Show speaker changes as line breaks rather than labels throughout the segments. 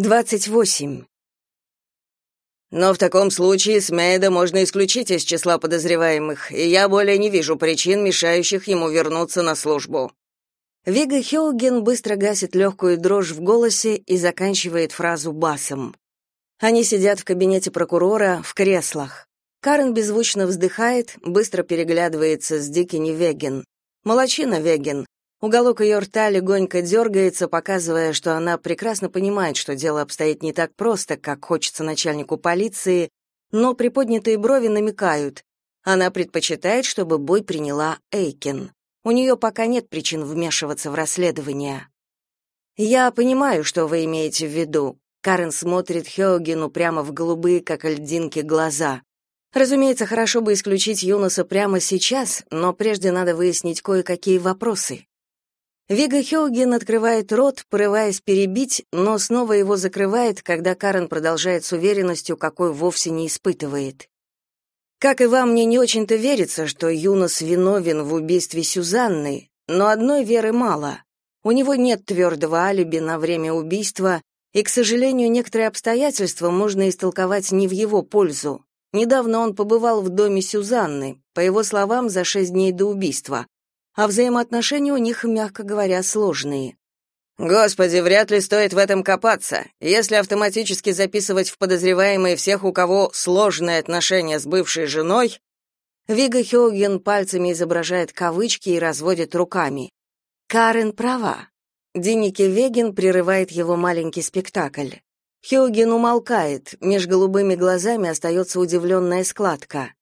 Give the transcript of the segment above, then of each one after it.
Двадцать восемь.
Но в таком случае Смейда можно исключить из числа подозреваемых, и я более не вижу причин, мешающих ему вернуться на службу.
Вига Хеоген быстро гасит легкую дрожь в голосе и заканчивает фразу басом. Они сидят в кабинете прокурора в креслах. Карен беззвучно вздыхает, быстро переглядывается с Дикини Веген. Молодчина Веген. Уголок ее рта легонько дергается, показывая, что она прекрасно понимает, что дело обстоит не так просто, как хочется начальнику полиции, но приподнятые брови намекают. Она предпочитает, чтобы бой приняла Эйкин. У нее пока нет причин вмешиваться в расследование. «Я понимаю, что вы имеете в виду», Карен смотрит Хеогену прямо в голубые, как льдинки, глаза. Разумеется, хорошо бы исключить Юноса прямо сейчас, но прежде надо выяснить кое-какие вопросы. Вига Хеоген открывает рот, порываясь перебить, но снова его закрывает, когда Карен продолжает с уверенностью, какой вовсе не испытывает. Как и вам, мне не очень-то верится, что Юнос виновен в убийстве Сюзанны, но одной веры мало. У него нет твердого алиби на время убийства, и, к сожалению, некоторые обстоятельства можно истолковать не в его пользу. Недавно он побывал в доме Сюзанны, по его словам, за шесть дней до убийства, а взаимоотношения у них, мягко говоря, сложные.
Господи, вряд ли стоит в этом копаться. Если автоматически записывать в подозреваемые всех, у кого сложные отношения с бывшей женой,
Вига Хёген пальцами изображает кавычки и разводит руками. Карен права. Диники Веген прерывает его маленький спектакль. Хьюген умолкает, меж голубыми глазами остается удивленная складка.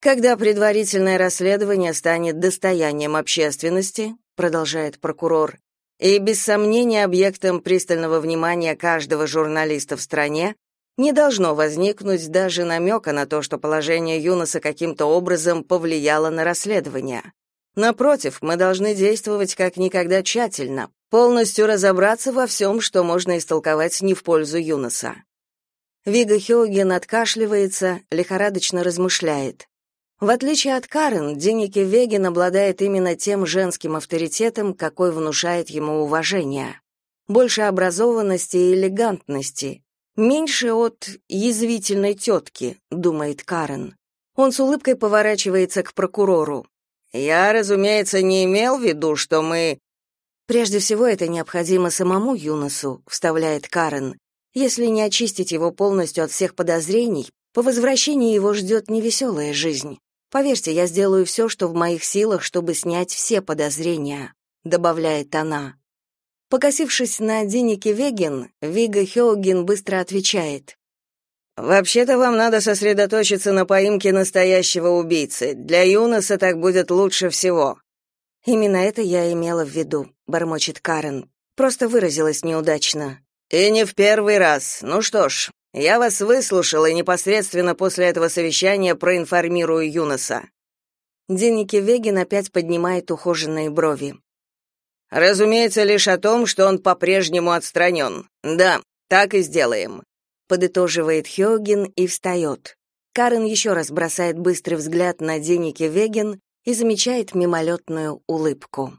Когда предварительное расследование станет достоянием общественности, продолжает прокурор, и без сомнения объектом пристального внимания каждого журналиста в стране, не должно возникнуть даже намека на то, что положение Юноса каким-то образом повлияло на расследование. Напротив, мы должны действовать как никогда тщательно, полностью разобраться во всем, что можно истолковать не в пользу Юноса. Вига Хёген откашливается, лихорадочно размышляет. В отличие от Карен, Деники Веген обладает именно тем женским авторитетом, какой внушает ему уважение. Больше образованности и элегантности, меньше от язвительной тетки, думает Карен. Он с улыбкой поворачивается к прокурору.
Я, разумеется, не имел в виду, что мы
Прежде всего это необходимо самому Юносу, вставляет Карен. Если не очистить его полностью от всех подозрений, по возвращении его ждет невеселая жизнь. Поверьте, я сделаю все, что в моих силах, чтобы снять все подозрения, добавляет она. Покосившись на Диники Веген, Вига Хеоген быстро отвечает:
Вообще-то вам надо сосредоточиться на поимке настоящего убийцы. Для Юноса так будет лучше всего.
Именно это я имела в виду, бормочет Карен. Просто выразилась неудачно.
И не в первый раз. Ну что ж, я вас выслушал и непосредственно после этого совещания проинформирую Юноса.
Деники Вегин опять поднимает ухоженные брови.
Разумеется, лишь о том, что он по-прежнему отстранен. Да, так и сделаем
подытоживает Хёгин и встает. Карен еще раз бросает быстрый взгляд на Деники Веген и замечает мимолетную улыбку.